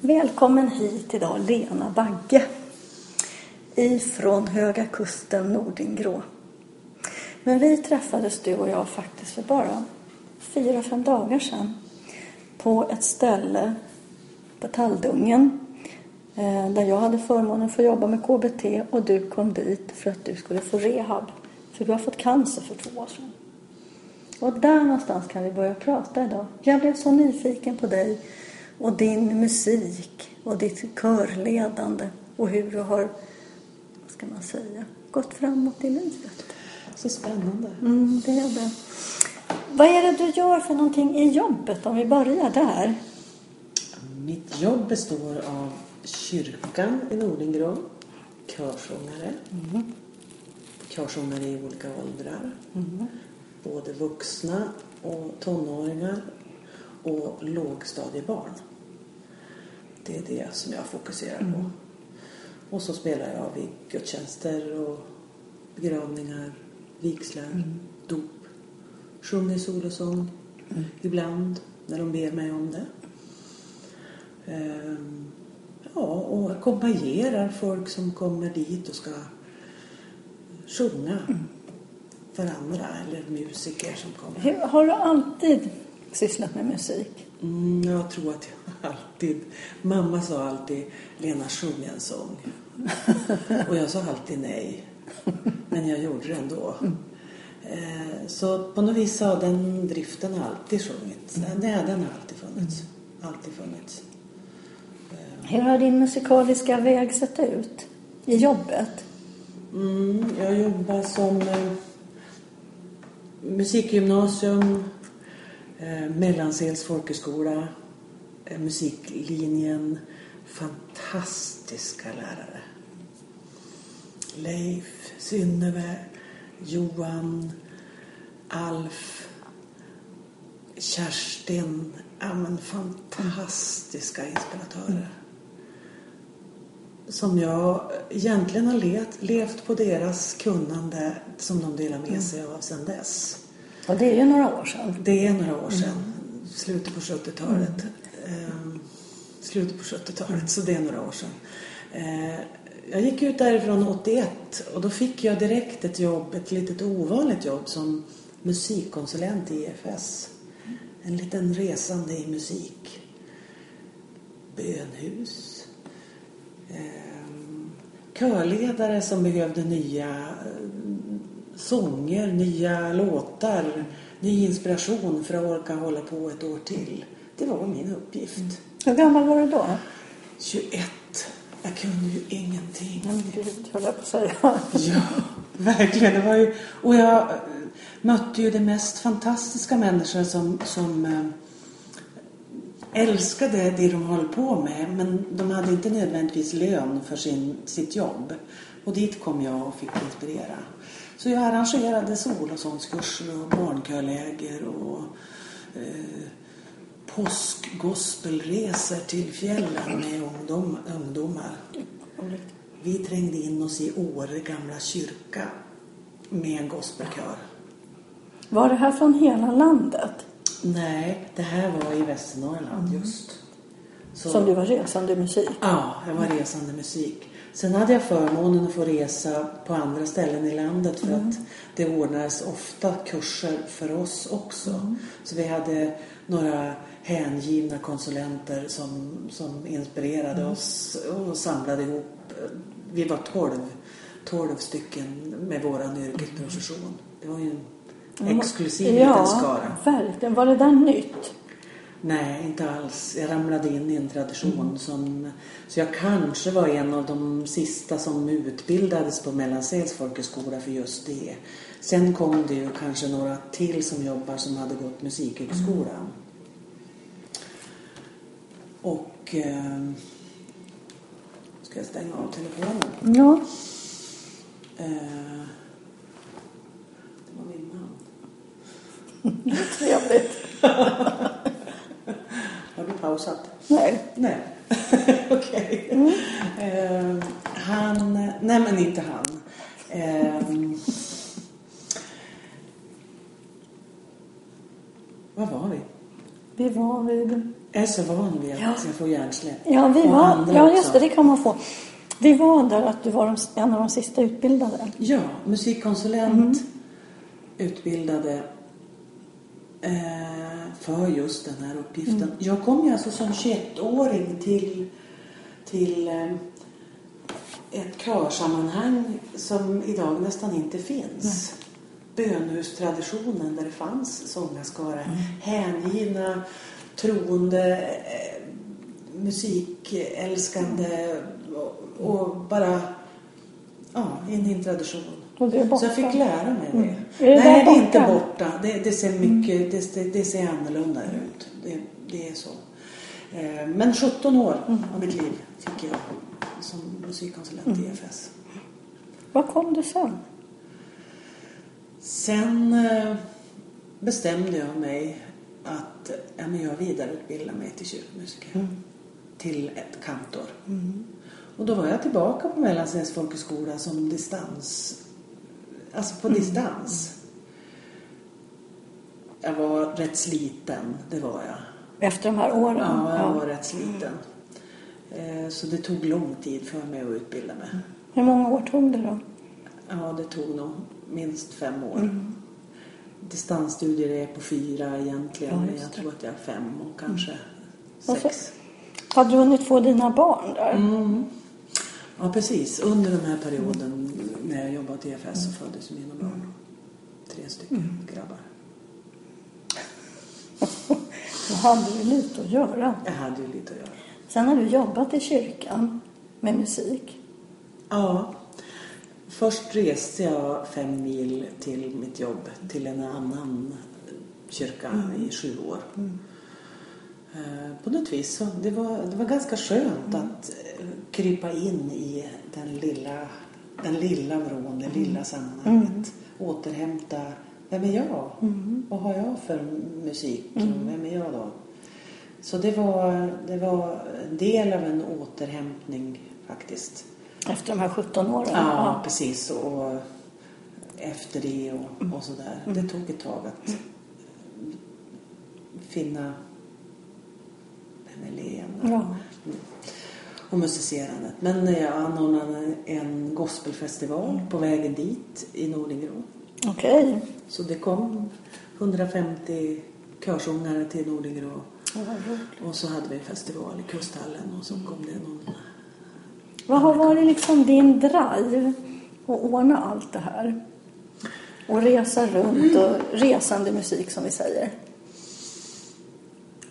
Välkommen hit idag Lena Bagge ifrån Höga Kusten, Nordingrå. Men vi träffades du och jag faktiskt för bara fyra, fem dagar sedan på ett ställe på Talldungen eh, där jag hade förmånen att få jobba med KBT och du kom dit för att du skulle få rehab. För du har fått cancer för två år sedan. Och där någonstans kan vi börja prata idag. Jag blev så nyfiken på dig och din musik och ditt körledande och hur du har, vad ska man säga, gått framåt i livet. Så spännande. Mm, det är det. Vad är det du gör för någonting i jobbet om vi börjar där? Mitt jobb består av kyrkan i Nordingrå, körsångare, mm. körsångare i olika åldrar, mm. både vuxna och tonåringar och lågstadiebarn. Det är det som jag fokuserar på. Mm. Och så spelar jag vid gudstjänster och begravningar, vigslar, mm. dop. Sjunger solosång mm. ibland när de ber mig om det. Ehm, ja, och ackompanjerar folk som kommer dit och ska sjunga mm. för andra eller musiker som kommer. Har du alltid sysslat med musik? Mm, jag tror att jag alltid... Mamma sa alltid Lena sjung en sång. och jag sa alltid nej. Men jag gjorde det ändå. Eh, så på något vis har den driften alltid sjungits. Mm. Den, den har alltid funnits. Alltid funnits. Eh. Hur har din musikaliska väg sett ut i jobbet? Mm, jag jobbar som eh, musikgymnasium, eh, Mellansels folkhögskola, musiklinjen. Fantastiska lärare. Leif, Synnöve, Johan, Alf, Kerstin. Ja, men fantastiska inspiratörer. Som jag egentligen har levt, levt på deras kunnande som de delar med sig av sedan dess. Och det är ju några år sedan. Det är några år sedan. Mm. Slutet på 70-talet. Mm. Eh, slutet på 70-talet, så det är några år sedan. Eh, jag gick ut därifrån 81 och då fick jag direkt ett jobb, ett litet ovanligt jobb som musikkonsulent i EFS. En liten resande i musik. Bönhus. Eh, körledare som behövde nya eh, sånger, nya låtar, ny inspiration för att orka hålla på ett år till. Det var min uppgift. Mm. Hur gammal var du då? 21. Jag kunde ju ingenting. Men gud, höll jag på att säga. ja, verkligen. Det var ju, och jag mötte ju de mest fantastiska människor som, som äh, älskade det de höll på med. Men de hade inte nödvändigtvis lön för sin, sitt jobb. Och dit kom jag och fick inspirera. Så jag arrangerade solosångskurser och barnkörläger och eh, påskgospelresor till fjällen med ungdom, ungdomar. Vi trängde in oss i Åre gamla kyrka med en gospelkör. Var det här från hela landet? Nej, det här var i Västernorrland mm. just. Så, Som du var resande musik? Ja, jag var resande musik. Sen hade jag förmånen att få resa på andra ställen i landet för mm. att det ordnades ofta kurser för oss också. Mm. Så vi hade några hängivna konsulenter som, som inspirerade mm. oss och samlade ihop. Vi var tolv, tolv stycken med våran yrkesprofession. Det var ju en exklusiv ja, liten skara. verkligen. Var det där nytt? Nej, inte alls. Jag ramlade in i en tradition mm. som... Så jag kanske var en av de sista som utbildades på Mellansels folkhögskola för just det. Sen kom det ju kanske några till som jobbar som hade gått musikhögskolan. Mm. Och... Eh, ska jag stänga av telefonen? Ja. Eh, det var min man. Trevligt. Har du pausat? Nej. Nej. Okej. Okay. Mm. Eh, han... Nej, men inte han. Eh, var var vi? Vi var vid är så van vid att Ja. jag får hjärnsläpp. Ja, vi var, ja just det, det kan man få. Vi var där att du var en av de sista utbildade. Ja, musikkonsulent utbildade eh, för just den här uppgiften. Jag kom ju alltså som 21-åring till, till eh, ett körsammanhang som idag nästan inte finns. Bönhustraditionen där det fanns sångarskaror. Hängivna, troende, eh, musikälskande och, och bara ja, en fin tradition. Och det är borta. Så jag fick lära mig det. Mm. Är det Nej, det är inte borta? Det, det ser mycket, det, det, det ser annorlunda ut. Det, det är så. Eh, Men 17 år av mitt liv fick jag som musikkonsulent i EFS. Vad kom du sen? Sen eh, bestämde jag mig att ja, men jag vidareutbildar mig till kyrkomusiker. Till ett kantor. Och då var jag tillbaka på Mellansvensk folkhögskola som distans. Alltså på distans. Jag var rätt sliten, det var jag. Efter de här åren? Ja, jag Ja. var rätt sliten. Eh, Så det tog lång tid för mig att utbilda mig. Hur många år tog det då? Ja, det tog nog minst fem år. Distansstudier är på fyra egentligen, Ja, jag. Mm. tror att jag är fem och kanske Och så- sex. Hade du hunnit få dina barn där? Mm. Ja, precis. Under den här perioden jobbade till EFS så föddes mina barn. Tre stycken Mm. grabbar. Då hade du lite att göra. Jag hade ju lite att göra. Sen har du jobbat i kyrkan med musik. Ja. Först reste jag fem mil till mitt jobb, till en annan kyrka i sju år. Eh, På något vis så det var det var ganska skönt att eh, krypa in i den lilla, den lilla vrån, det lilla sammanhanget. Återhämta, vem är jag? Vad har jag för musik? Vem är jag då? Så det var, det var en del av en återhämtning faktiskt. Efter de här 17 åren? Ja, precis. Och efter det och, och sådär. Det tog ett tag att finna vem är Lena Ja. Och musicerandet. Men jag anordnade en gospelfestival på vägen dit i Nordingrå. Okej. Så det kom 150 körsångare till Nordingrå. Och så hade vi en festival i Kusthallen och så kom det någon Vad har varit liksom din drive att ordna allt det här? Och resa runt och resande musik som vi säger.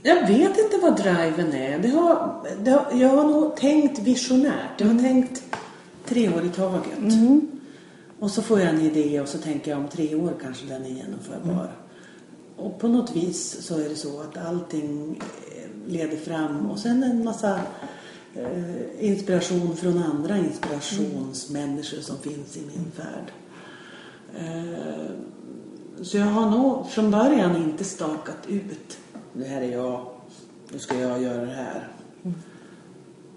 Jag vet inte vad driven är. Det har, det har, jag har nog tänkt visionärt. Jag har tänkt tre år i taget. Och så får jag en idé och så tänker jag om tre år kanske den är genomförbar. Och på något vis så är det så att allting eh, leder fram och sen en massa eh, inspiration från andra inspirationsmänniskor som finns i min värld. Eh, så jag har nog från början inte stakat ut. Det här är jag. Nu ska jag göra det här.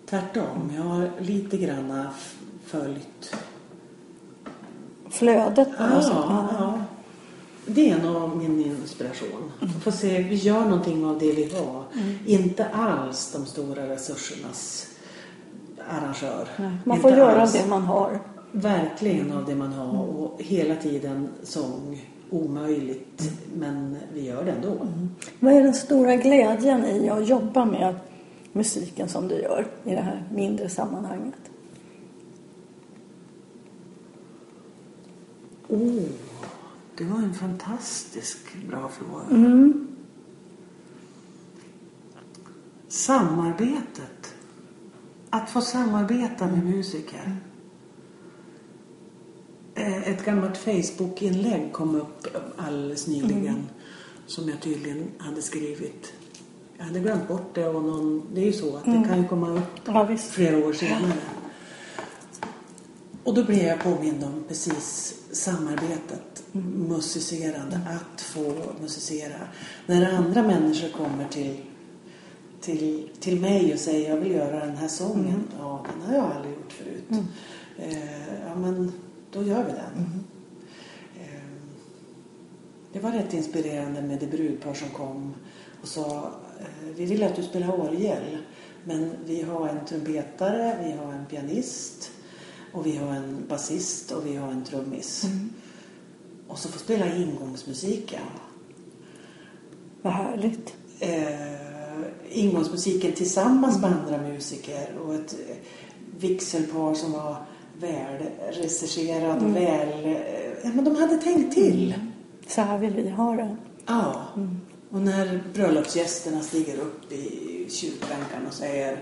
Tvärtom. Jag har lite grann följt. Flödet sätt. Ja, ja. Det är nog min inspiration. Få se, vi gör någonting av det vi har. Inte alls de stora resursernas arrangör. Nej, Man Inte får göra alls. det man har. Verkligen av det man har och hela tiden sång. Omöjligt, men vi gör det ändå. Vad är den stora glädjen i att jobba med musiken som du gör i det här mindre sammanhanget? Oh, det var en fantastisk bra fråga. Mm. Samarbetet. Att få samarbeta med musiker. Eh, Ett gammalt Facebook-inlägg kom upp alldeles nyligen som jag tydligen hade skrivit. Jag hade glömt bort det och någon, det är ju så att det kan ju komma upp Ja, flera år senare. Och då blev jag påmind om precis samarbetet, musicerande, att få musicera. När andra människor kommer till, till, till mig och säger jag vill göra den här sången. Ja, den har jag aldrig gjort förut. Eh, ja, men då gör vi den. Eh, det var rätt inspirerande med det brudpar som kom och sa eh, vi vill att du spelar orgel. Men vi har en trumpetare, vi har en pianist och vi har en basist och vi har en trummis. Och så får spela ingångsmusiken. Vad härligt. Eh, ingångsmusiken tillsammans med andra musiker och ett eh, vigselpar som var välregisserad och väl... Eh, ja, men de hade tänkt till. Så här vill vi ha det. Ja. Och när bröllopsgästerna stiger upp i kyrkbänkarna och säger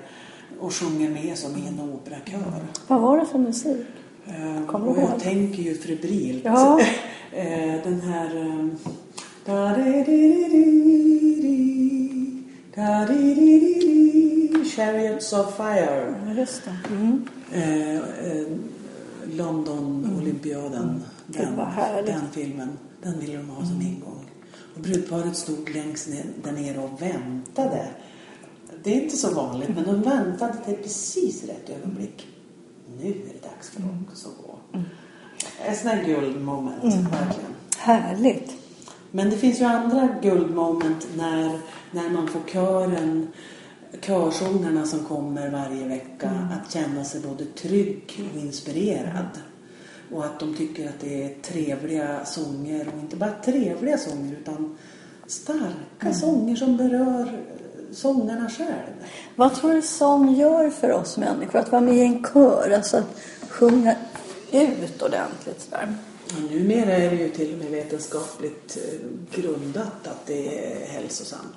och sjunger med som i en operakör. Vad var det för musik? Eh, Kommer och jag ihåg? tänker ju febrilt. Ja. Eh, Den här... ehm, da-di-di-di-di, Chariots of Fire. Just det. Mm. Eh, eh, London-olympiaden. Gud, Den, den filmen. Den ville de ha som ingång. Och brudparet stod längst ner, där nere och väntade. Det är inte så vanligt, men de väntade till precis rätt ögonblick. Nu är det dags för dem att gå. En sån här guldmoment, verkligen. Härligt. Men det finns ju andra guldmoment när, när man får kören, körsångarna som kommer varje vecka att känna sig både trygg och inspirerad. Och att de tycker att det är trevliga sånger och inte bara trevliga sånger utan starka sånger som berör eh, sångarna själv. Vad tror du sång gör för oss människor? Att vara med i en kör, alltså att sjunga ut ordentligt sådär. Och numera är det ju till och med vetenskapligt eh, grundat att det är hälsosamt.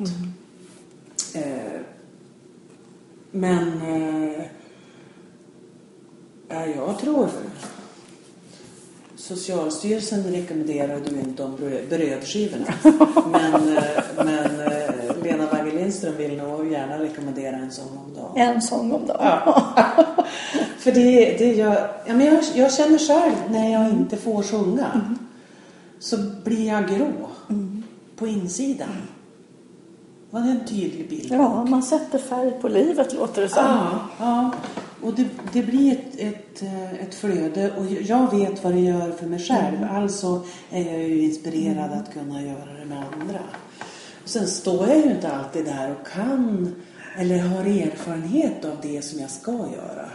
Eh, men eh, ja, jag tror Socialstyrelsen rekommenderade ju inte om brö- brödskivorna. men eh, men eh, Lindström vill nog gärna rekommendera en sång om dagen. En sång om dagen. Ja. För det, det gör, ja, men jag, jag känner själv när jag inte får sjunga så blir jag grå på insidan. Var det en tydlig bild? Ja, man sätter färg på livet låter det som. Ja, ja. Och det, det blir ett, ett, eh, ett flöde och jag vet vad det gör för mig själv. Alltså är jag ju inspirerad att kunna göra det med andra. Sen står jag ju inte alltid där och kan eller har erfarenhet av det som jag ska göra.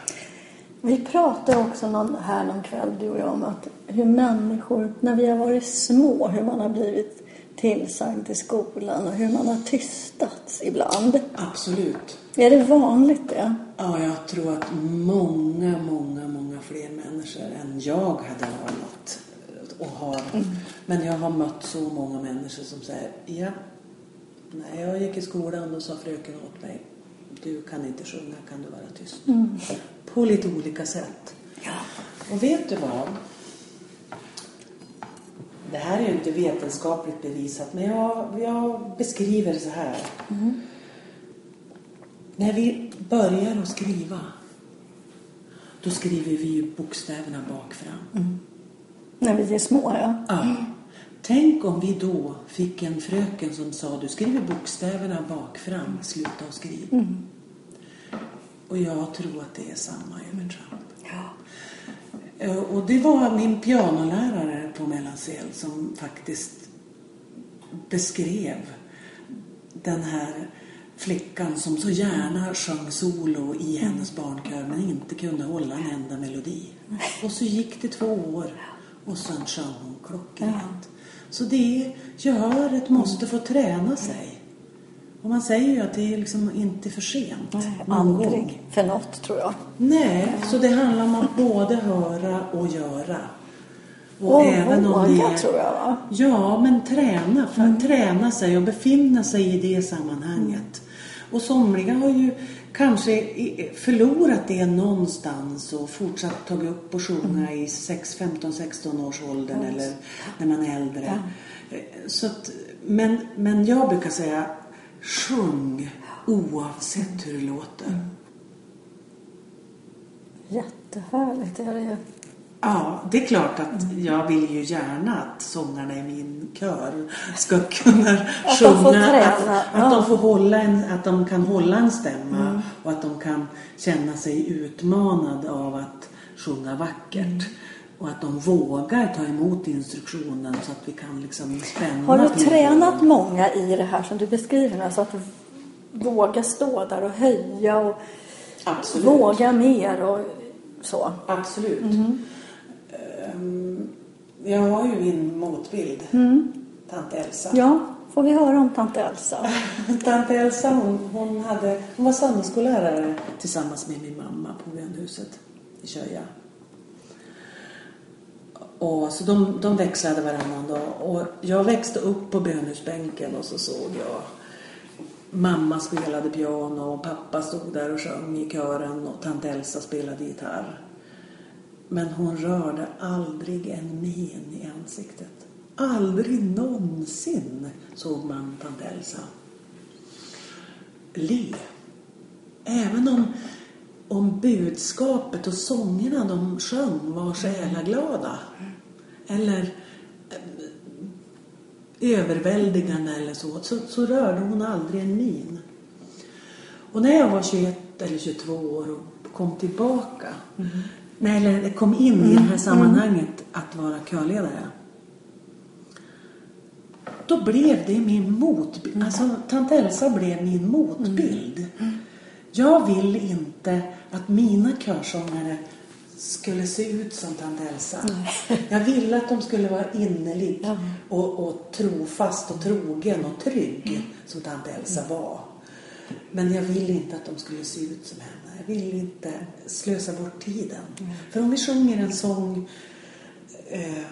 Vi pratade också någon, här någon kväll, du och jag, om att hur människor, när vi har varit små, hur man har blivit tillsagd i skolan och hur man har tystats ibland. Absolut. Är det vanligt det? Ja, jag tror att många, många, många fler människor än jag hade anat och har. Men jag har mött så många människor som säger ja, när jag gick i skolan då sa fröken åt mig du kan inte sjunga, kan du vara tyst? På lite olika sätt. Ja. Och vet du vad? Det här är ju inte vetenskapligt bevisat, men jag, jag beskriver det så här. När vi börjar att skriva, då skriver vi ju bokstäverna bak fram. När vi är små, ja. Ja. Tänk om vi då fick en fröken som sa du skriver bokstäverna bak fram, sluta och skriv. Och jag tror att det är samma övertramp. ja. Eh, Och det var min pianolärare på Mellansel som faktiskt beskrev den här flickan som så gärna sjöng solo i hennes barnkör men inte kunde hålla en enda melodi. Och så gick det två år och sen sjöng hon klockrent. Så det gehöret måste få träna sig. Och man säger ju att det är liksom inte för sent. Nej, gång. aldrig för något, tror jag. Nej, så det handlar om att både höra och göra. Och även om det är- tror jag, va? Ja, men träna. För att träna sig och befinna sig i det sammanhanget. Och somliga har ju kanske förlorat det någonstans och fortsatt tagit upp och sjunga i 6, 15, 16 års åldern eller när man är äldre. Eh, Så att, men, men jag brukar säga sjung oavsett hur det låter. Jättehärligt är det ju. Ja, det är klart att jag vill ju gärna att sångarna i min kör ska kunna Att de får sjunga. träna, Att, ja. att, de får hålla en, att de kan hålla en stämma Mm. Och att de kan känna sig utmanade av att sjunga vackert. Mm. Och att de vågar ta emot instruktionen så att vi kan liksom spänna Har du tränat många i det här som du beskriver nu? Så att våga stå där och höja och Absolut. våga mer och så. Absolut. Mm. Ehm, jag har ju min motbild. Tant Elsa. Mm. Ja, får vi höra om tant Elsa? Tant Elsa hon, hon, hade, hon var söndagsskollärare tillsammans med min mamma på Bönhuset i Köja. Och så de, de växlade varannan dag. Och jag växte upp på bönhusbänken och så såg jag mamma spelade piano och pappa stod där och sjöng i kören och tant Elsa spelade gitarr. Men hon rörde aldrig en min i ansiktet. Aldrig någonsin såg man tant Elsa le. Även om, om budskapet och sångerna de sjöng var själaglada. Eller eh, överväldigande eller så, så, så rörde hon aldrig en min. Och när jag var 21 eller 22 år och kom tillbaka, nej, eller kom in i det här sammanhanget att vara körledare. Då blev det min motbild. Alltså, tant Elsa blev min motbild. Jag vill inte att mina körsångare skulle se ut som tant Elsa. Jag ville att de skulle vara innerlig Ja. och, och trofast och trogen och trygg som tant Elsa var. Men jag ville inte att de skulle se ut som henne. Jag ville inte slösa bort tiden. För om vi sjunger en sång eh,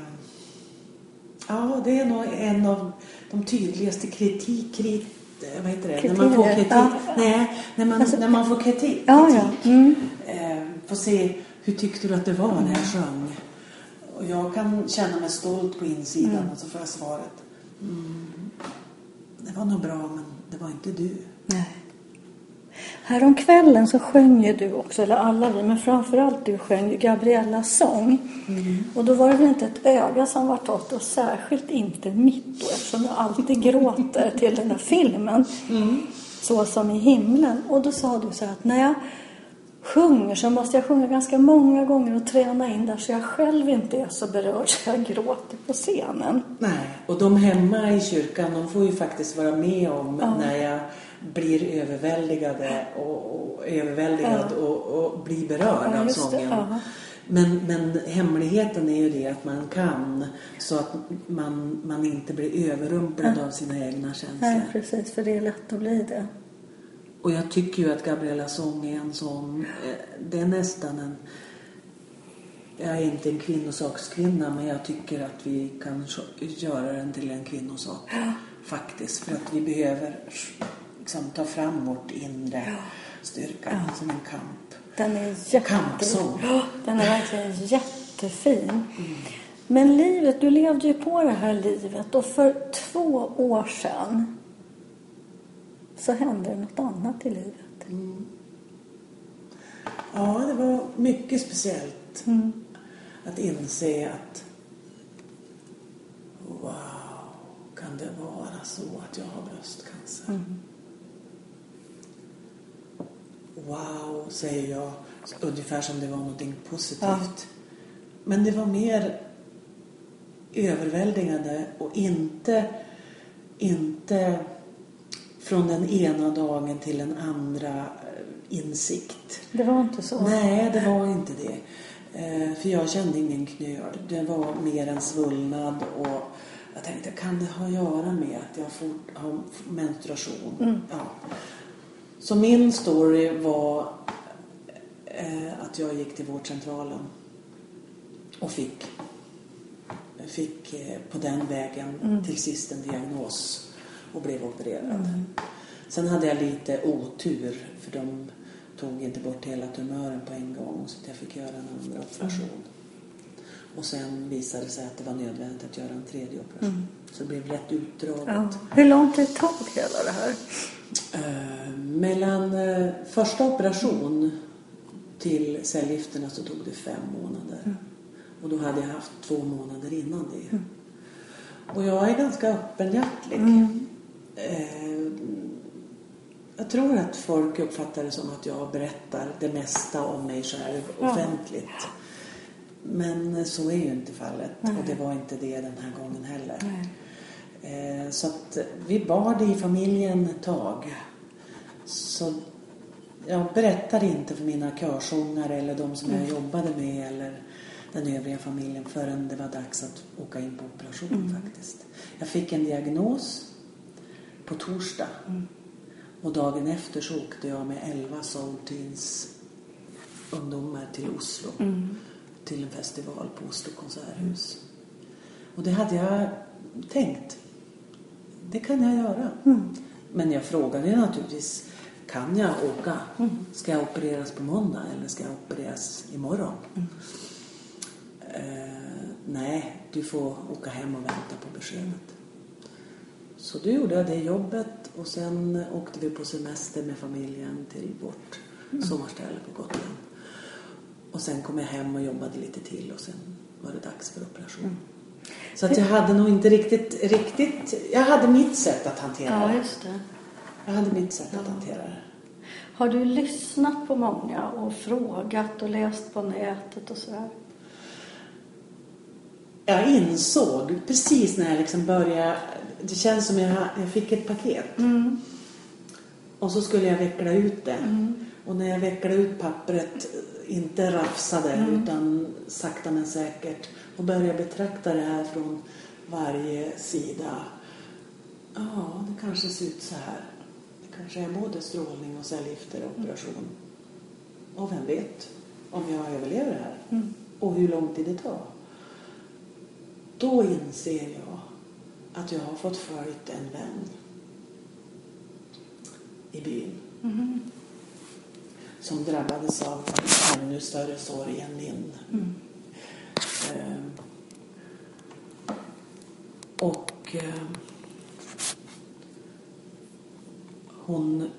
Ja, det är nog en av de tydligaste kritik, krit, vad heter det? När man får kritik. ja. Nej, när man, Alltså- när man får kritik. Ja, ja. kritik. Mm. Eh, får se, hur tyckte du att det var när jag sjöng? Och jag kan känna mig stolt på insidan och så får jag svaret. Mm, det var nog bra, men det var inte du. Nej. Häromkvällen så sjöng ju du också, eller alla vi, men framförallt du sjöng ju Gabriellas sång. Och då var det väl inte ett öga som var torrt och särskilt inte mitt då eftersom jag alltid gråter till den här filmen. Så som i himlen. Och då sa du så här att när jag sjunger så måste jag sjunga ganska många gånger och träna in där så jag själv inte är så berörd så jag gråter på scenen. Nej, och de hemma i kyrkan, de får ju faktiskt vara med om Ja. när jag blir överväldigade och, och överväldigad och, och blir berörd Ja, av det, sången. ja. Men, men hemligheten är ju det att man kan så att man, man inte blir överrumplad av sina egna känslor. Nej, precis, för det är lätt att bli det. Och jag tycker ju att Gabriellas sång är en sån, eh, det är nästan en, jag är inte en kvinnosakskvinna men jag tycker att vi kan göra den till en kvinnosak. Faktiskt, för att vi behöver liksom, ta fram vårt inre styrka som en kamp. Den är jätte... Kampsång. Ja, Den är verkligen jättefin. Men livet, du levde ju på det här livet och för två år sedan så hände det något annat i livet. Ja, det var mycket speciellt Mm. att inse att wow, kan det vara så att jag har bröstcancer? Mm. Wow, säger jag, ungefär som det var någonting positivt. Ja. Men det var mer överväldigande och inte, inte från den ena dagen till den andra eh, insikt. Det var inte så? Nej, det var inte det. Eh, för jag kände ingen knöl. Det var mer en svullnad och jag tänkte, kan det ha att göra med att jag fort, har menstruation? Ja. Så min story var eh, att jag gick till vårdcentralen och fick, fick på den vägen till sist en diagnos och blev opererad. Sen hade jag lite otur för de tog inte bort hela tumören på en gång så jag fick göra en andra operation. Och sen visade det sig att det var nödvändigt att göra en tredje operation. Så det blev rätt utdraget. Ja. Hur lång tid tog hela det här? Eh, mellan eh, första operation till cellgifterna så tog det fem månader. Och då hade jag haft två månader innan det. Och jag är ganska öppenhjärtig. Eh, jag tror att folk uppfattar det som att jag berättar det mesta om mig själv Ja. offentligt. Men eh, så är ju inte fallet. Och det var inte det den här gången heller. Eh, Så att vi bar det i familjen ett tag. Så jag berättade inte för mina körsångare eller de som jag jobbade med eller den övriga familjen förrän det var dags att åka in på operation faktiskt. Jag fick en diagnos på torsdag. Och dagen efter så åkte jag med 11 Soul Teens ungdomar till Oslo. Till en festival på Oslo konserthus. Och det hade jag tänkt. Det kan jag göra. Men jag frågade naturligtvis, kan jag åka? Ska jag opereras på måndag eller ska jag opereras imorgon? Eh, nej, du får åka hem och vänta på beskedet. Så då gjorde jag det jobbet och sen åkte vi på semester med familjen till vårt sommarställe på Gotland. Och sen kom jag hem och jobbade lite till och sen var det dags för operation. Så att jag hade nog inte riktigt, riktigt, jag hade mitt sätt att hantera Ja, just det. Jag hade mitt sätt att hantera det. Har du lyssnat på många och frågat och läst på nätet och sådär? Jag insåg precis när jag liksom började, det känns som jag, jag fick ett paket. Och så skulle jag veckla ut det. Och när jag vecklade ut pappret, inte rafsade utan sakta men säkert och började betrakta det här från varje sida. Ja, det kanske ser ut så här. Det kanske är både strålning och cellgifter och operation. Och vem vet om jag överlever det här? Och hur lång tid det tar. Då inser jag att jag har fått följt en vän i byn som drabbades av ännu större sorg än min. Eh, och eh, hon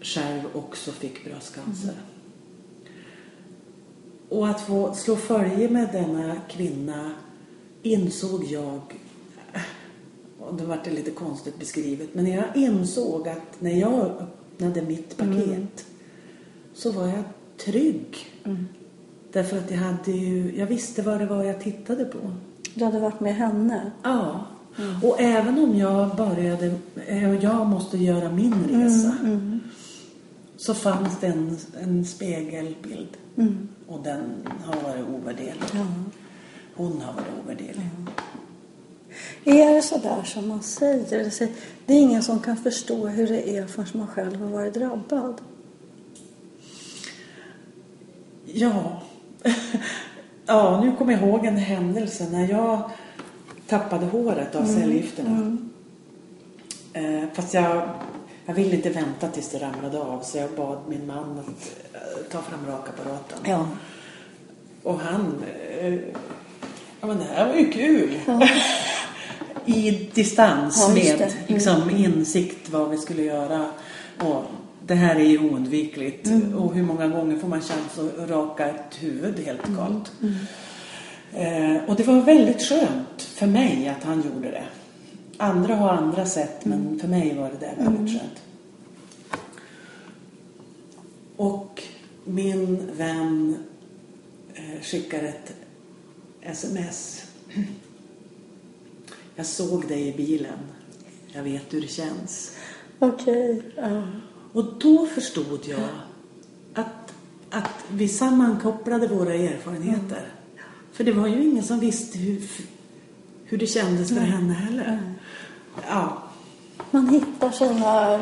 själv också fick bröstcancer. Och att få slå följe med denna kvinna insåg jag, och det var det lite konstigt beskrivet, men jag insåg att när jag öppnade mitt paket så var jag trygg. Därför att jag hade ju, jag visste vad det var jag tittade på. Du hade varit med henne? Ja. Och även om jag började, eh, jag måste göra min resa. Så fanns det en, en spegelbild. Och den har varit ovärderlig. Hon har varit ovärderlig. Är det så där som man säger? Det är ingen som kan förstå hur det är förrän man själv har varit drabbad. Ja. ja, nu kommer jag ihåg en händelse när jag tappade håret av cellgifterna. Eh, fast jag, jag ville inte vänta tills det ramlade av så jag bad min man att eh, ta fram rakapparaten. Ja. Och han... Eh, ja men det här var ju kul. I distans Ja, med. Mm. liksom, insikt vad vi skulle göra. Och det här är ju oundvikligt. Mm. Och hur många gånger får man chans att raka ett huvud helt Mm. kallt. Eh, och det var väldigt skönt för mig att han gjorde det. Andra har andra sätt Mm. men för mig var det där väldigt skönt. Och min vän eh, skickar ett sms. Jag såg dig i bilen. Jag vet hur det känns. Okej. Ja. Och då förstod jag att, att vi sammankopplade våra erfarenheter. För det var ju ingen som visste hur, hur det kändes för henne heller. Ja. Man hittar sina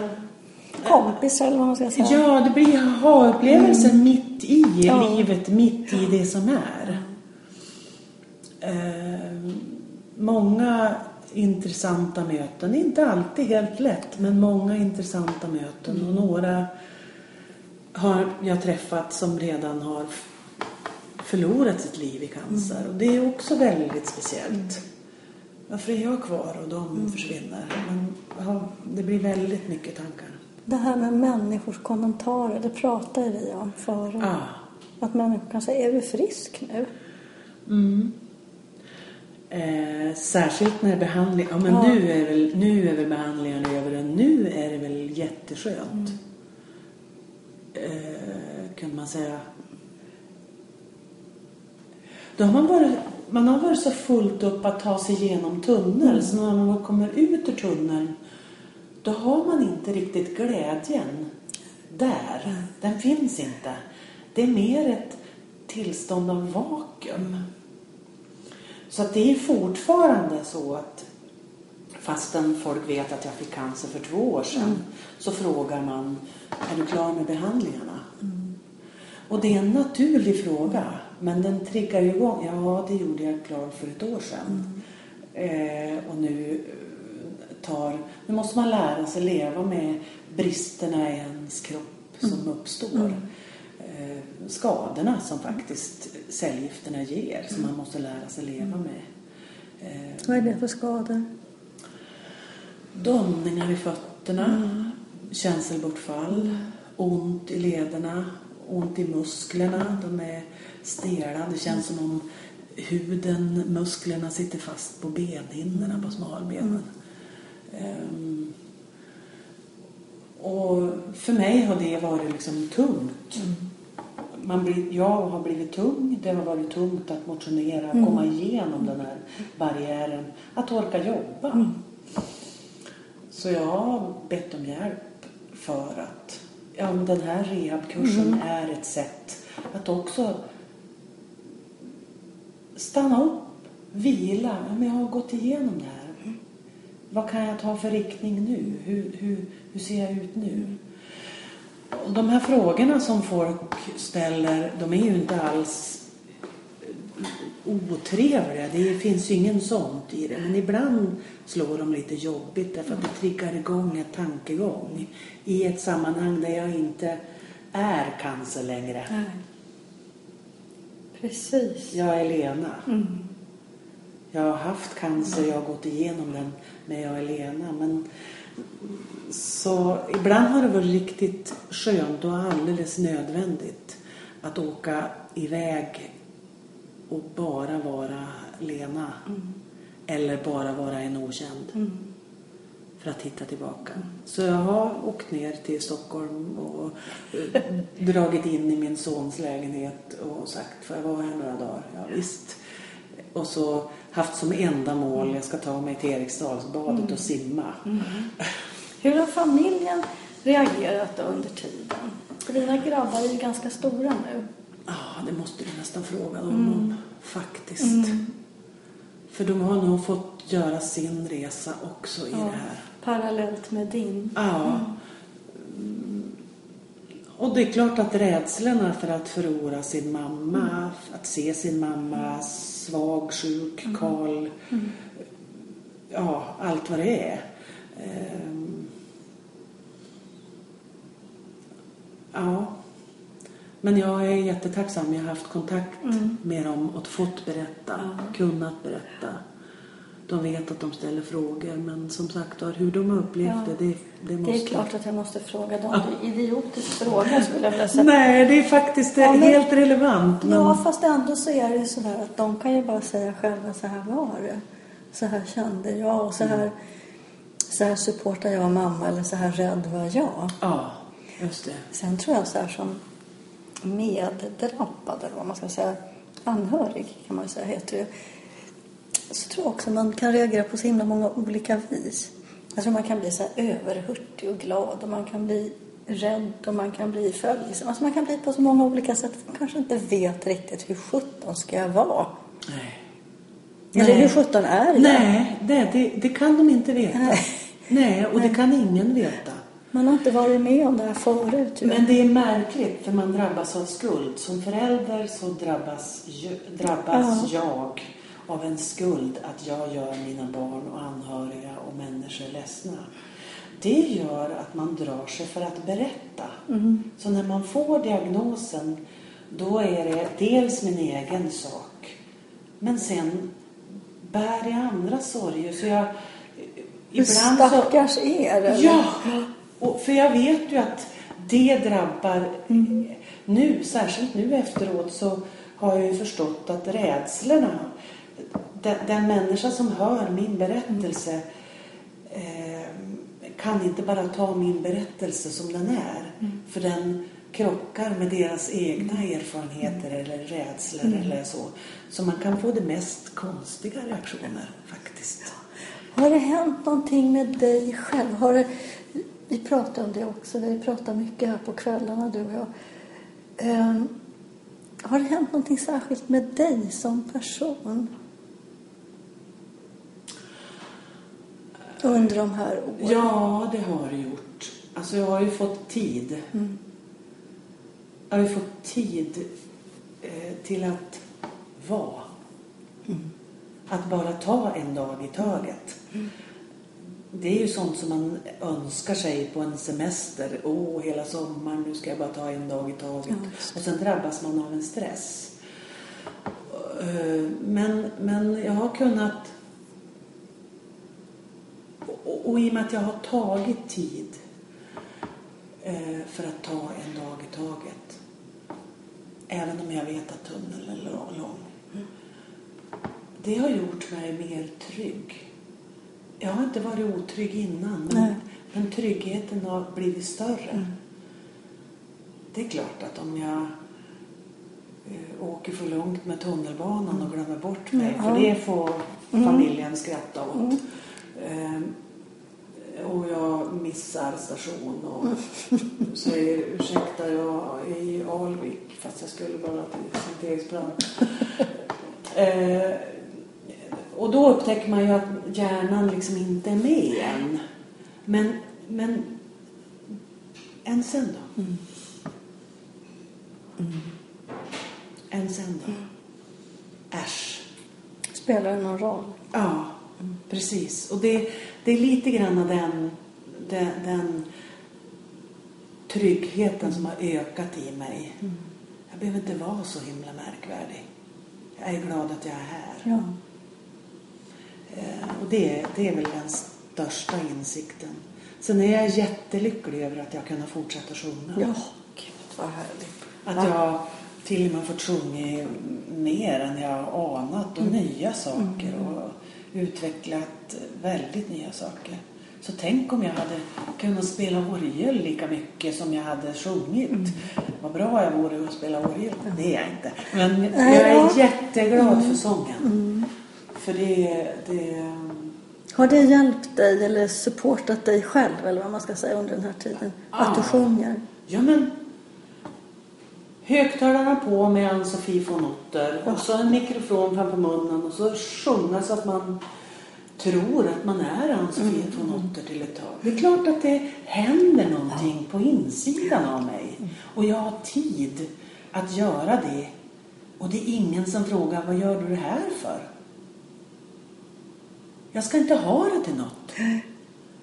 kompisar eller vad man ska säga. Ja, det blir aha-upplevelser mitt i Ja. livet, mitt i det som är. Eh, många intressanta möten, inte alltid helt lätt, men många intressanta möten. Och några har jag träffat som redan har förlorat sitt liv i cancer. Och det är också väldigt speciellt. Varför är jag kvar och de försvinner? Men, ja, det blir väldigt mycket tankar. Det här med människors kommentarer, det pratade vi om förut. Ja. Att människor kan säga, är du frisk nu? Eh, särskilt när behandling, ja men Ja. Nu, är väl, nu är väl behandlingen över och nu är det väl jätteskönt. Eh, kan man säga. Då har man, varit, man har varit så fullt upp att ta sig igenom tunneln så när man kommer ut ur tunneln då har man inte riktigt glädjen där. Den finns inte. Det är mer ett tillstånd av vakuum. Så att det är fortfarande så att fastän folk vet att jag fick cancer för två år sedan så frågar man är du klar med behandlingarna? Och det är en naturlig fråga men den triggar ju igång. Ja, det gjorde jag klart för ett år sedan. Eh, och nu eh, tar... Nu måste man lära sig leva med bristerna i ens kropp som uppstår. Eh, skadorna som faktiskt cellgifterna ger som man måste lära sig leva med. Eh, Vad är det för skador? Domningar i fötterna, känselbortfall, ont i lederna, ont i musklerna. De är stela. Det känns som om huden, musklerna sitter fast på benhinnorna, på smalbenen. Ehm, och för mig har det varit liksom tungt. Man blir, jag har blivit tung. Det har varit tungt att motionera, komma igenom den här barriären. Att orka jobba. Så jag har bett om hjälp för att ja, den här rehabkursen är ett sätt att också stanna upp, vila. Ja, men jag har gått igenom det här. Vad kan jag ta för riktning nu? Hur, hur, hur ser jag ut nu? De här frågorna som folk ställer, de är ju inte alls otrevliga. Det finns ju ingen sånt i det. Men ibland slår de lite jobbigt därför att det triggar igång ett tankegång i ett sammanhang där jag inte är cancer längre. Nej. Precis. Jag är Lena. Jag har haft cancer, jag har gått igenom den, men jag är Lena. Men, så ibland har det varit riktigt skönt och alldeles nödvändigt att åka iväg och bara vara Lena. Eller bara vara en okänd. För att hitta tillbaka. Så jag har åkt ner till Stockholm och eh, dragit in i min sons lägenhet och sagt får jag vara här några dagar? Ja, visst. Och så haft som enda mål jag ska ta mig till Eriksdalsbadet och simma. Hur har familjen reagerat då under tiden? För dina grabbar är ju ganska stora nu. Ja, det måste du nästan fråga dem om faktiskt. För de har nog fått göra sin resa också i det här. Parallellt med din. Ja. Mm. Och det är klart att rädslorna för att förlora sin mamma, att se sin mamma svag, sjuk, kal, ja, allt vad det är. Ehm. Ja. Men jag är jättetacksam. Jag har haft kontakt med dem och fått berätta, kunnat berätta. De vet att de ställer frågor men som sagt var, hur de har upplevt Ja. det, det, det måste... Det är klart att jag måste fråga dem. Det är idiotisk fråga skulle jag vilja säga. Nej, det är faktiskt Ja, men- helt relevant. Men... Ja, fast ändå så är det ju sådär att de kan ju bara säga själva så här var det. Så här kände jag och så här, så här supportar jag mamma eller så här rädd var jag. Ja, just det. Sen tror jag så här som meddrabbad eller vad man ska säga, anhörig kan man ju säga heter det. Så tror jag också man kan reagera på så himla många olika vis. Tror man kan bli så överhurtig och glad och man kan bli rädd och man kan bli följsam. Alltså man kan bli på så många olika sätt. Man kanske inte vet riktigt hur sjutton ska jag vara. Nej. Eller Nej. hur sjutton är jag? Nej, det, det, det kan de inte veta. Nej. Nej, och det kan ingen veta. Man har inte varit med om det här förut. ju. Men det är märkligt för man drabbas av skuld. Som förälder så drabbas, drabbas jag av en skuld att jag gör mina barn och anhöriga och människor ledsna. Det gör att man drar sig för att berätta. Så när man får diagnosen då är det dels min egen sak men sen bär jag andra sorger. Så jag, Hur ibland så, stackars er. eller? Ja, och för jag vet ju att det drabbar nu, särskilt nu efteråt så har jag ju förstått att rädslorna, den, den människa som hör min berättelse eh, kan inte bara ta min berättelse som den är. För den krockar med deras egna erfarenheter eller rädslor eller så. Så man kan få de mest konstiga reaktioner faktiskt. Har det hänt någonting med dig själv? Har det, vi pratar om det också. Vi pratar mycket här på kvällarna, du och jag. Um, har det hänt någonting särskilt med dig som person? Under de här åren? Ja, det har det gjort. Alltså jag har ju fått tid. Mm. Jag har ju fått tid eh, till att vara. Mm. Att bara ta en dag i taget. Mm. Det är ju sånt som man önskar sig på en semester. Åh, oh, hela sommaren, nu ska jag bara ta en dag i taget. Ja, och sen drabbas man av en stress. Eh, men, men jag har kunnat... Och, i och med att jag har tagit tid eh, för att ta en dag i taget. Även om jag vet att tunneln är lång. Mm. Det har gjort mig mer trygg. Jag har inte varit otrygg innan. Men, men tryggheten har blivit större. Mm. Det är klart att om jag eh, åker för långt med tunnelbanan och glömmer bort mig. Mm. För det får mm. familjen skratta åt. Eh, och jag missar station och säger ursäkta jag är i Alvik fast jag skulle bara till Sankt Eriksplan. eh, och då upptäcker man ju att hjärnan liksom inte är med än. Men, men än sen då? Mm. Mm. Än sen då? Mm. Äsch. Spelar det någon roll? Ja. Precis. Och det, det är lite grann av den, den, den tryggheten som har ökat i mig. Mm. Jag behöver inte vara så himla märkvärdig. Jag är glad att jag är här. Ja. Eh, och det, det är väl den största insikten. Sen är jag jättelycklig över att jag kunnat fortsätta sjunga. Ja, gud vad härligt. Att jag till och med fått sjunga mer än jag anat och mm. nya saker mm. och utvecklat väldigt nya saker. Så tänk om jag hade kunnat spela orgel lika mycket som jag hade sjungit. Mm. Vad bra jag vore att spela orgel. Det är jag inte. Men jag är jätteglad för mm. sången. Mm. För det, det... Har det hjälpt dig eller supportat dig själv eller vad man ska säga under den här tiden? Ah. Att du sjunger? Ja men högtalarna på med Ann-Sofie von Otter och så en mikrofon framför munnen och så sjunga så att man tror att man är Ann-Sofie mm. von Otter till ett tag. Det är klart att det händer någonting på insidan av mig och jag har tid att göra det och det är ingen som frågar vad gör du det här för? Jag ska inte ha det till något.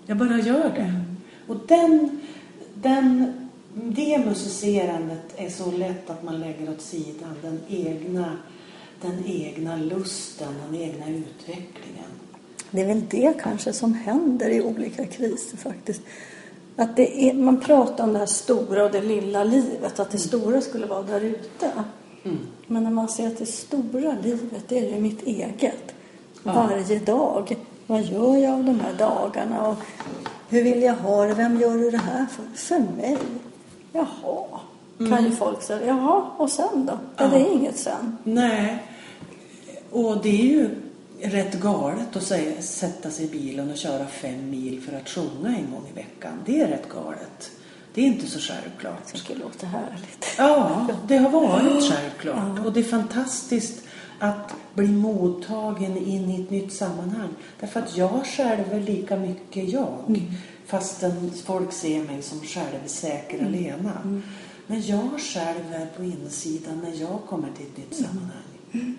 Jag bara gör det. Mm. Och den, den, det musicerandet är så lätt att man lägger åt sidan. Den egna, den egna lusten, den egna utvecklingen. Det är väl det kanske som händer i olika kriser faktiskt. Att det är, man pratar om det här stora och det lilla livet, att det stora skulle vara där ute. Mm. Men när man ser att det stora livet, det är ju mitt eget ja. varje dag. Vad gör jag av de här dagarna? Och hur vill jag ha det? Vem gör du det här för? För mig. Jaha, mm. kan ju folk säga. Jaha, och sen då? Ja. Är det inget sen? Nej, och det är ju rätt galet att säga, sätta sig i bilen och köra fem mil för att sjunga en gång i veckan. Det är rätt galet. Det är inte så självklart. Jag tycker det låter härligt. Ja, det har varit självklart. Ja. Och det är fantastiskt att bli mottagen in i ett nytt sammanhang. Därför att jag själv är lika mycket jag. Mm. Fastän folk ser mig som självsäker mm. alena. Mm. Men jag själv är på insidan när jag kommer till ett nytt mm. sammanhang. Mm.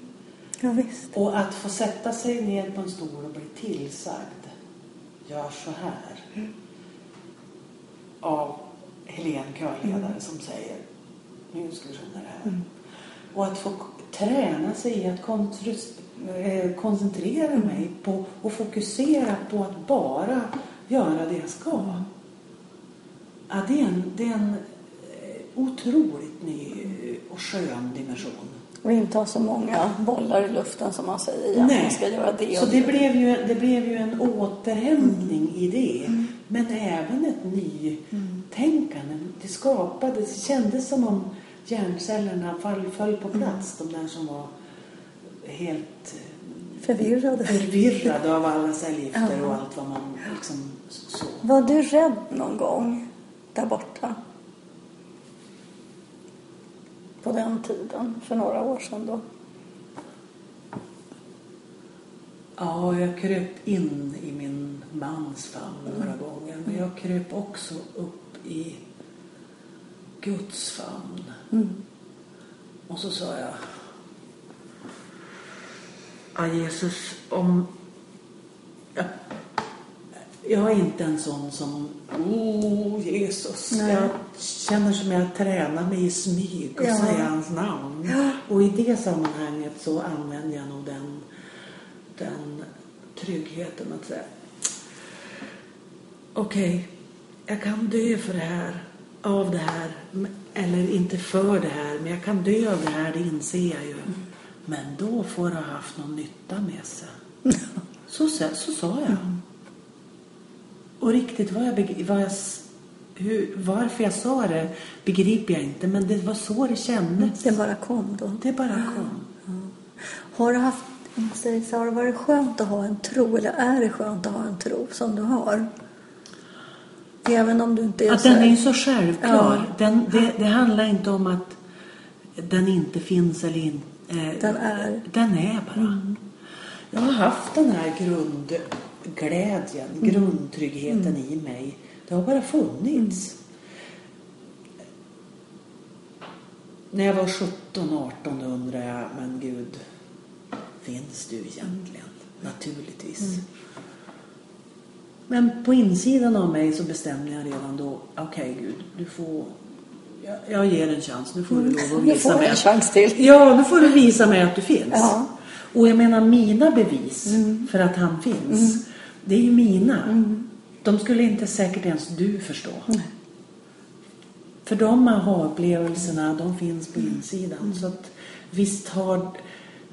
Ja. Och att få sätta sig ner på en stol och bli tillsagd. Gör så här. Mm. Av Helene körledare mm. som säger nu ska vi sjunga det här. Och att få träna sig i att eh, koncentrera mm. mig på och fokusera på att bara göra det jag ska. Ja, det, är en, det är en eh, otroligt ny och skön dimension. Och inte ha så många bollar i luften som man säger. Nej. Man ska göra det så det, blev ju, det blev ju en återhämtning mm. i det. Mm. Men även ett nytänkande. Det skapades, det kändes som om hjärncellerna fall, föll på plats. Mm. De där som var helt... Förvirrade. förvirrad av alla cellgifter Ja. och allt vad man liksom så. Var du rädd någon gång där borta? På den tiden, för några år sedan då? Ja, jag kröp in i min mans famn några gånger. Men jag kröp också upp i Guds famn. Och så sa jag. Ja, Jesus, om... Jag, jag är inte en sån som... Oh, Jesus. Nej. Jag känner som jag tränar mig i smyg och Ja. säga hans namn. Och i det sammanhanget så använder jag nog den, den tryggheten att säga okej, jag kan dö för det här, av det här, eller inte för det här, men jag kan dö av det här, det inser jag ju. Men då får det ha haft någon nytta med sig. Så, sa- så sa jag. Och riktigt vad jag, vad jag, hur, varför jag sa det begriper jag inte, men det var så det kändes. Det bara kom då. Det bara kom. Har du haft, så, har det varit skönt att ha en tro eller är det skönt att ha en tro som du har? Även om du inte är Att så den är ju så självklar. Ja. Den, det, det handlar inte om att den inte finns eller inte. Eh, Den är. Den är bara. Jag har haft den här grundglädjen, grundtryggheten i mig. Det har bara funnits. När jag var 17, 18 då undrade jag, men Gud, finns du egentligen? Naturligtvis. Men på insidan av mig så bestämde jag redan då, okej Gud, du får, jag, jag ger en chans, nu får du lov att Mm. Visa mig. en att- chans till. Ja, nu får du visa mig att du finns. Ja. Och jag menar mina bevis för att han finns, det är ju mina. De skulle inte säkert ens du förstå. För de aha-upplevelserna, de finns på insidan. Så att visst har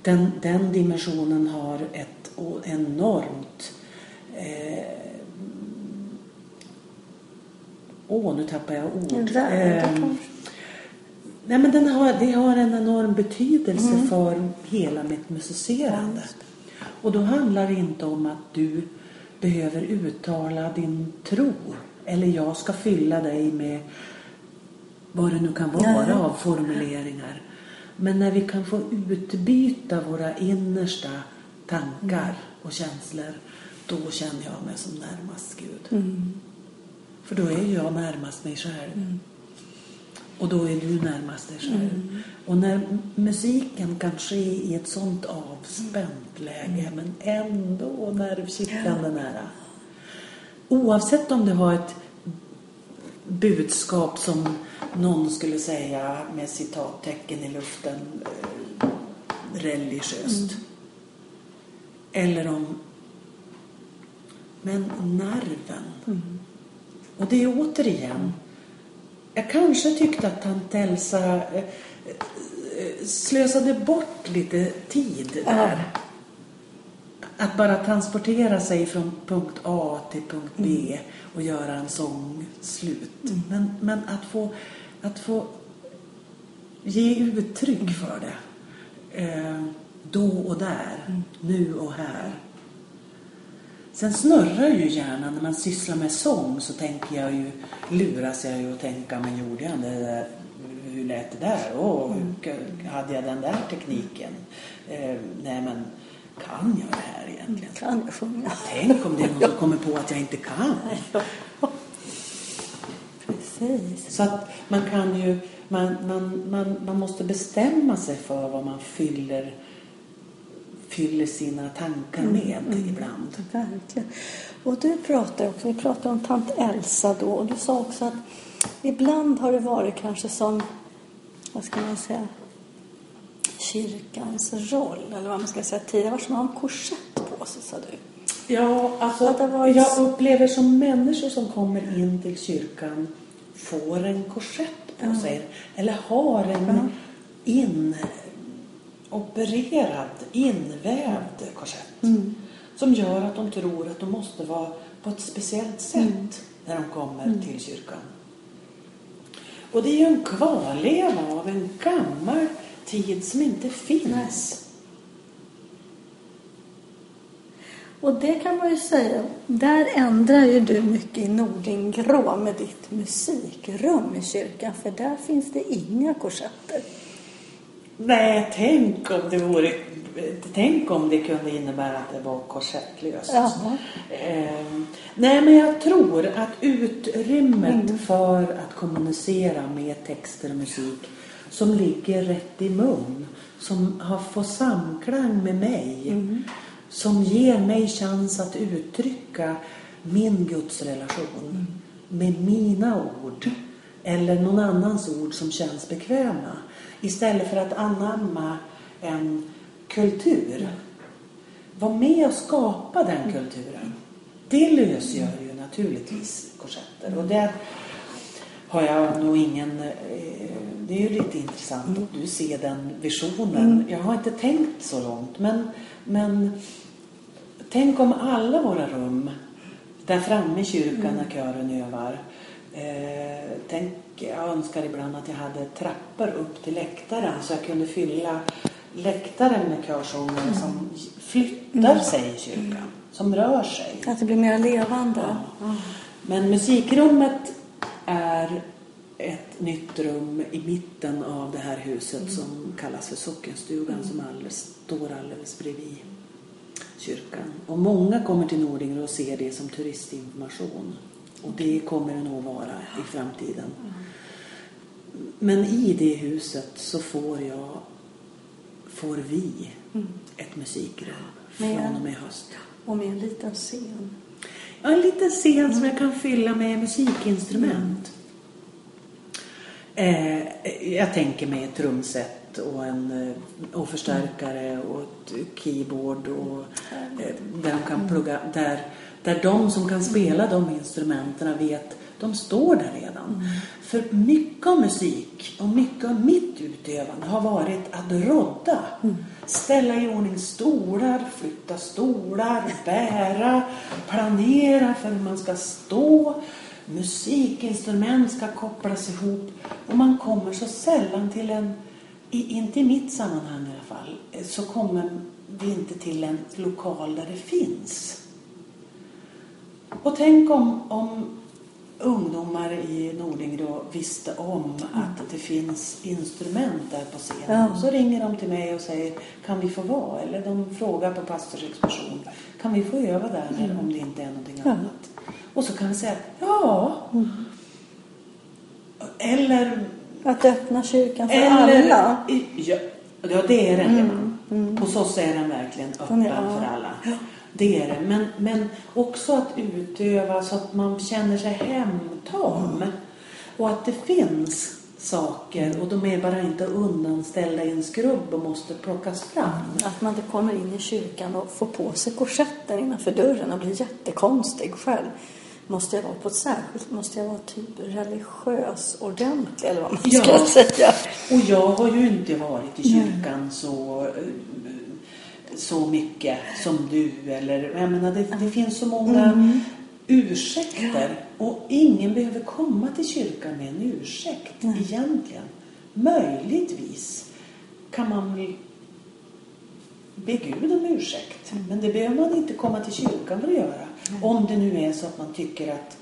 den, den dimensionen har ett enormt eh, Åh, nu tappar jag ord. Ehm, kanske. Nej, men den har, det har en enorm betydelse för hela mitt musicerande. Och då handlar det inte om att du behöver uttala din tro. Eller jag ska fylla dig med vad det nu kan vara Nej. av formuleringar. Men när vi kan få utbyta våra innersta tankar och känslor, då känner jag mig som närmast Gud. För då är jag närmast mig själv. Och då är du närmast dig själv. Och när musiken kan ske i ett sånt avspänt läge men ändå nervkittlande nära. Oavsett om du har ett budskap som någon skulle säga med citattecken i luften eh, religiöst. Eller om men nerven. Och det är återigen jag kanske tyckte att tant Elsa eh, eh, slösade bort lite tid där. Att bara transportera sig från punkt A till punkt B och göra en sång slut. Men, men att, få, att få ge uttryck för det. Eh, då och där. Nu och här. Sen snurrar ju hjärnan när man sysslar med sång så tänker jag ju, luras jag ju att tänka, men gjorde jag det där? Hur lät det där? Åh, hur hade jag den där tekniken? Eh, nej men, kan jag det här egentligen? Kan jag sjunga? Tänk om det är någon som kommer på att jag inte kan. Precis. Så att man kan ju, man, man, man, man måste bestämma sig för vad man fyller, fyller sina tankar med ibland. Verkligen. Och du pratar också, vi pratade om tant Elsa då och du sa också att ibland har det varit kanske som, vad ska man säga, kyrkans roll eller vad man ska säga tidigare, var som att ha en korsett på sig sa du. Ja, alltså Att det var ju- jag upplever som människor som kommer in till kyrkan får en korsett på sig eller har en inopererad, invävd korsett som gör att de tror att de måste vara på ett speciellt sätt när de kommer till kyrkan. Och det är ju en kvarleva av en gammal tid som inte finns. Och det kan man ju säga, där ändrar ju du mycket i Nordingrå med ditt musikrum i kyrkan, för där finns det inga korsetter. Nej, tänk om det vore... Tänk om det kunde innebära att det var korsettlöst. Jaha. Eh, nej, men jag tror att utrymmet för att kommunicera med texter och musik som ligger rätt i mun, som har fått samklang med mig, som ger mig chans att uttrycka min gudsrelation med mina ord eller någon annans ord som känns bekväma. Istället för att anamma en kultur. Var med och skapa den kulturen. Det lösgör ju naturligtvis korsetter. Och där har jag nog ingen... eh, Det är ju lite intressant att du ser den visionen. Jag har inte tänkt så långt. Men, men tänk om alla våra rum där framme i kyrkan när kören övar. Eh, tänk, jag önskar ibland att jag hade trappor upp till läktaren så jag kunde fylla läktaren med körsångare som flyttar sig i kyrkan. Som rör sig. Att det blir mer levande. Ja. Men musikrummet är ett nytt rum i mitten av det här huset som kallas för sockenstugan som alldeles, står alldeles bredvid kyrkan. Och många kommer till Nordingrå och ser det som turistinformation. Och det kommer det nog vara i framtiden. Men i det huset så får jag, får vi ett musikrum från och med höst. Och med en liten scen. Ja, en liten scen som jag kan fylla med musikinstrument. Eh, jag tänker mig ett trumset och en eh, och förstärkare och ett keyboard och eh, där de kan plugga, där, där de som kan spela de instrumenten vet, de står där redan. För mycket av musik och mycket av mitt utövande har varit att rodda. Ställa i ordning stolar, flytta stolar, bära, planera för hur man ska stå. Musikinstrument ska kopplas ihop och man kommer så sällan till en, inte i mitt sammanhang i alla fall, så kommer vi inte till en lokal där det finns. Och tänk om, om ungdomar i Nordingrå visste om att det finns instrument där på scenen. Ja. Och så ringer de till mig och säger kan vi få vara? Eller de frågar på pastorsexpedition kan vi få öva där när, om det inte är någonting Ja. annat? Och så kan vi säga ja. Eller Att öppna kyrkan för eller, alla. Ja, ja, det är den redan. Hos oss är den verkligen öppen ja. för alla. Det är den. Men, men också att utöva så att man känner sig hemtam. Och att det finns saker och de är bara inte undanställda i en skrubb och måste plockas fram. Att man inte kommer in i kyrkan och får på sig korsetten innanför dörren och blir jättekonstig själv. Måste jag vara på ett särskilt, måste jag vara typ religiös ordentlig eller vad man ska Ja. säga. Och jag har ju inte varit i kyrkan så, eh, så mycket som du. Eller, jag menar, det, det finns så många ursäkter. Och ingen behöver komma till kyrkan med en ursäkt egentligen. Möjligtvis kan man väl be Gud om ursäkt. Men det behöver man inte komma till kyrkan för att göra. Om det nu är så att man tycker att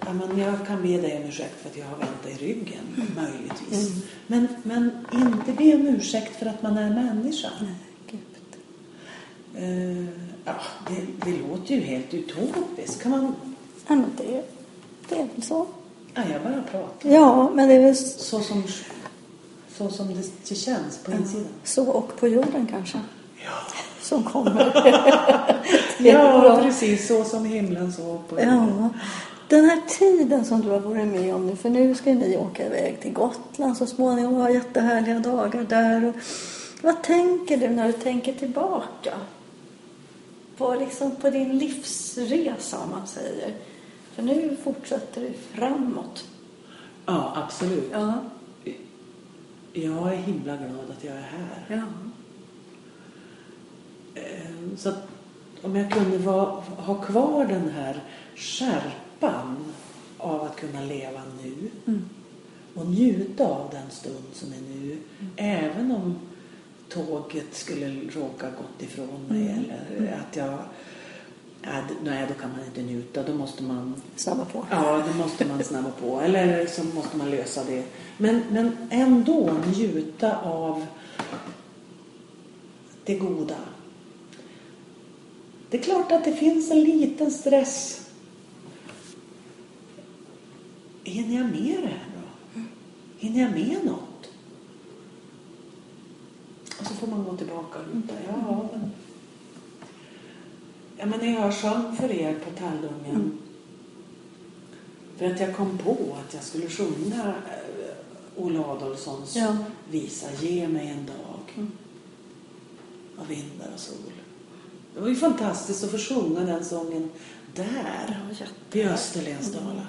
ja, men jag kan be dig om ursäkt för att jag har vänt i ryggen. Möjligtvis. Men, men inte be om ursäkt för att man är människa. Gud. Eh, ja, det, det låter ju helt utopiskt. Kan man... Ja, men det, det är väl så. Ja, jag bara pratar. Ja, men det är väl Så som, så som det, känns på insidan. så och på jorden kanske. Ja. Som kommer. ja, precis. Så som himlen så på Ja. Den här tiden som du har varit med om nu, för nu ska ni åka iväg till Gotland så småningom och ha jättehärliga dagar där. Och vad tänker du när du tänker tillbaka? På, liksom, på din livsresa om man säger. För nu fortsätter du framåt. Ja, absolut. Ja. Jag är himla glad att jag är här. ja. Eh, Så att om jag kunde vara, ha kvar den här skärpan av att kunna leva nu Mm. och njuta av den stund som är nu. Även om tåget skulle råka gått ifrån mig eller att jag nej, då kan man inte njuta. Då måste man Snabba på. Ja, då måste man snabba på. Eller så måste man lösa det. Men, men ändå njuta av det goda. Det är klart att det finns en liten stress. Hinner jag med det här då? Hinner jag med något? Och så får man gå tillbaka och luta. Ja, men... Ja, men när jag sjöng för er på Tallungen för att jag kom på att jag skulle sjunga eh, Olle Adolfssons Ja. visa Ge mig en dag av vindar och sol. Det var ju fantastiskt att få sjunga den sången där, Ja, jätte- i Österlens dalar.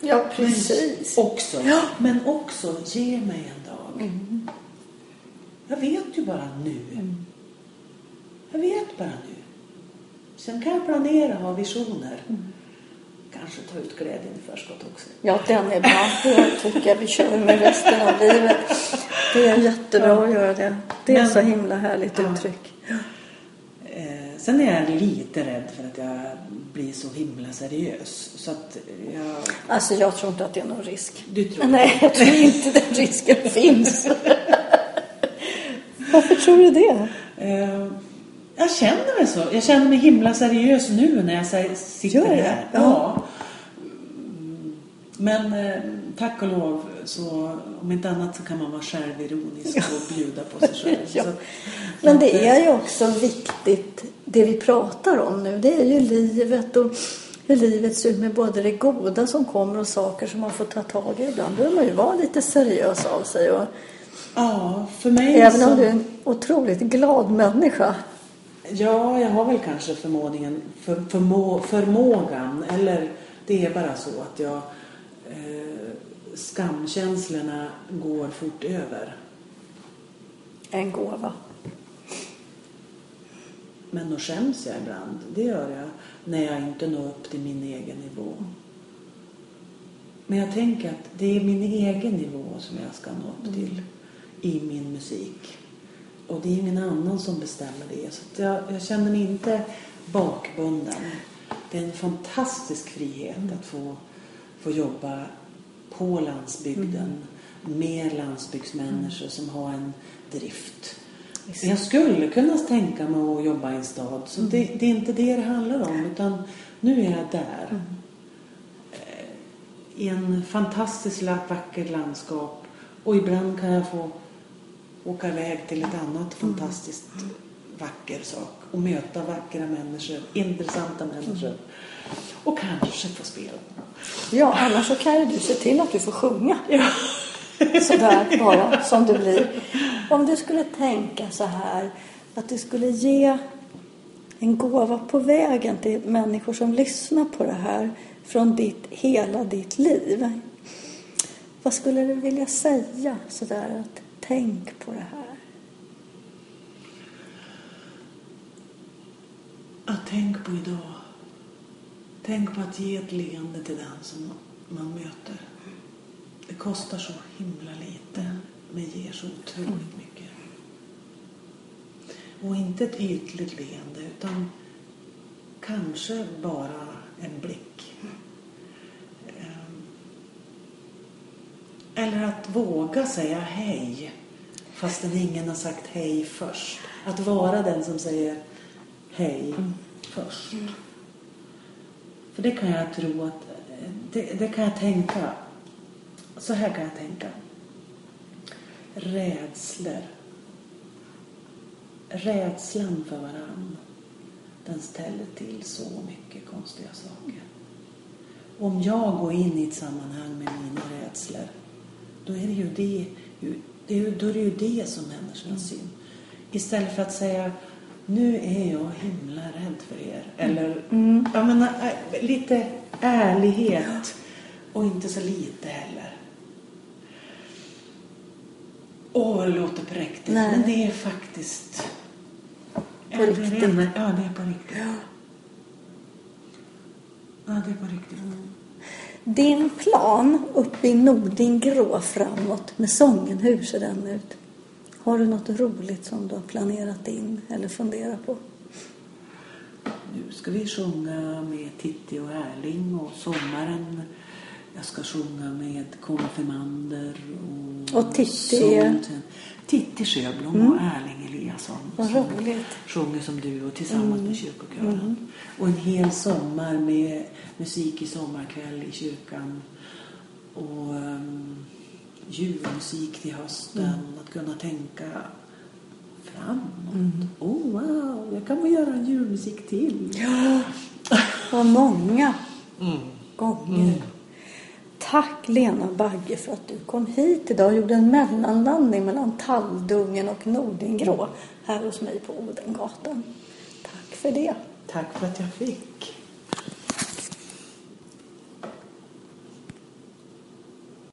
Ja, precis. Men också, Ja. men också Ge mig en dag. Jag vet ju bara nu. Jag vet bara nu. Sen kan jag planera och ha visioner. Kanske ta ut glädjen i förskott också. Ja, den är bra. Jag tycker vi kör med resten av livet. Det är jättebra att göra det. Det är Men- så himla härligt Ja. uttryck. Eh, sen är jag lite rädd för att jag blir så himla seriös. Så att jag... Alltså, jag tror inte att det är någon risk. Du tror Nej, jag tror inte den risken finns. Varför tror du det? Eh, jag känner mig så. Jag känner mig himla seriös nu när jag sitter Gör det? här. Ja. Men eh, tack och lov så om inte annat så kan man vara självironisk och bjuda på sig själv. Ja. Så, Men det eh, är ju också viktigt, det vi pratar om nu, det är ju livet och hur livet ser ut med både det goda som kommer och saker som man får ta tag i. Ibland behöver man ju vara lite seriös av sig. Och, Ja, för mig även så... om du är en otroligt glad människa. Ja, jag har väl kanske förmåningen, för, förmå, förmågan, eller det är bara så att jag eh, skamkänslorna går fort över. En gåva. Men då skäms jag ibland, det gör jag, när jag inte når upp till min egen nivå. Men jag tänker att det är min egen nivå som jag ska nå upp till i min musik. Och det är ingen annan som bestämmer det. Så jag, jag känner mig inte bakbunden. Det är en fantastisk frihet att få, få jobba på landsbygden med landsbygdsmänniskor som har en drift. Men Jag skulle kunna tänka mig att jobba i en stad. Så det, det är inte det det handlar om. Utan nu är jag där. Eh, I en fantastiskt vackert landskap. Och ibland kan jag få åka iväg till ett annat fantastiskt vacker sak. Och möta vackra människor, intressanta människor. Och kanske få spela. Ja, annars så kan ju du se till att du får sjunga. Sådär bara, som det blir. Om du skulle tänka så här, att du skulle ge en gåva på vägen till människor som lyssnar på det här från ditt, hela ditt liv. Vad skulle du vilja säga sådär att tänk på det här? Att tänk på idag. Tänk på att ge ett leende till den som man möter. Det kostar så himla lite, men ger så otroligt mycket. Och inte ett ytligt leende, utan kanske bara en blick. Eller att våga säga hej, fastän ingen har sagt hej först. Att vara den som säger hej först. För det kan jag tro att, det, det kan jag tänka, så här kan jag tänka. Rädslor. Rädslan för varann, den ställer till så mycket konstiga saker. Om jag går in i ett sammanhang med mina rädslor, då är det ju det, är, då är det ju det som människorna syn. Istället för att säga, nu är jag himla rädd för er. Eller, jag menar, ä- lite ärlighet och inte så lite heller. Åh, det låter präktigt. Nej. Men det är faktiskt... På riktigt. Ja, det är på riktigt. Ja, det är på riktigt. Din plan uppe i Nordingrå framåt med sången, hur ser den ut? Har du något roligt som du har planerat in eller funderat på? nu ska vi sjunga med Titti och Erling och sommaren jag ska sjunga med konfirmander och, Och Titti sånt. Titti Sjöblom och Erling Eliasson. Vad som roligt. Sjunger som du och tillsammans med kyrkokören. Och en hel sommar med musik i sommarkväll i kyrkan. Och um, julmusik till hösten. Att kunna tänka framåt. Oh wow, jag kan få göra en julmusik till. Ja, vad många gånger. Tack Lena Bagge för att du kom hit idag och gjorde en mellanlandning mellan Talldungen och Nordingrå här hos mig på Odengatan. Tack för det. Tack för att jag fick.